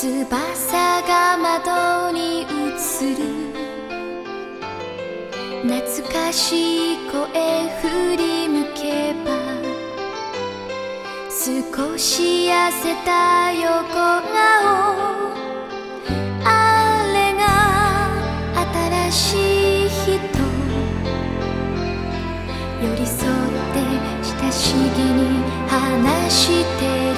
翼が窓に映る。懐かしい声振り向けば少し痩せた横顔。あれが新しい人。寄り添って親しげに話して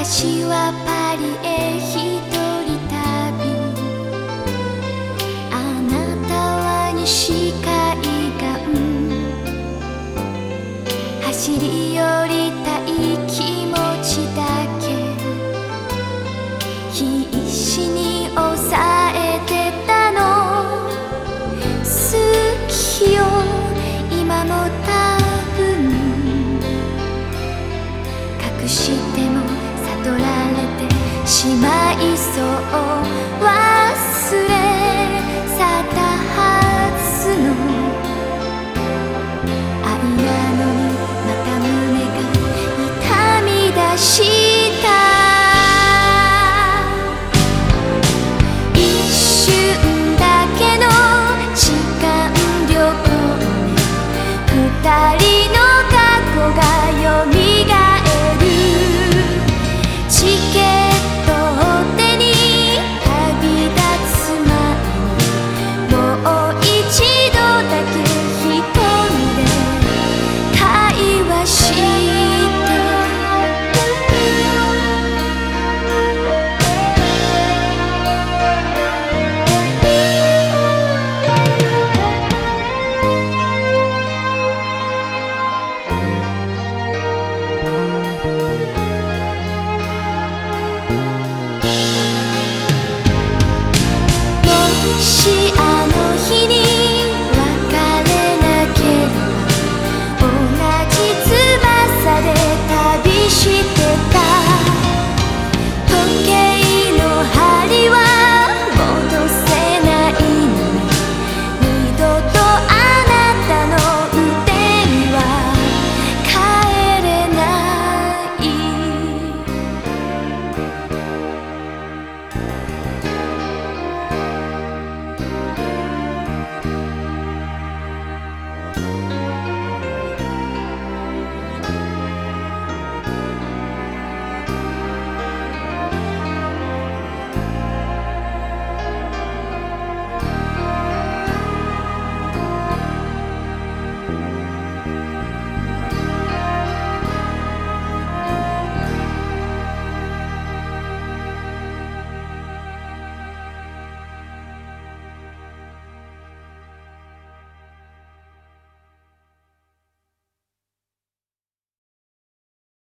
私はパリへ一人旅。あなたは西海岸。走り寄りたい気持ちだけ。必死に抑えてたの。好きよ今も多分。隠しても取られてしまいそう。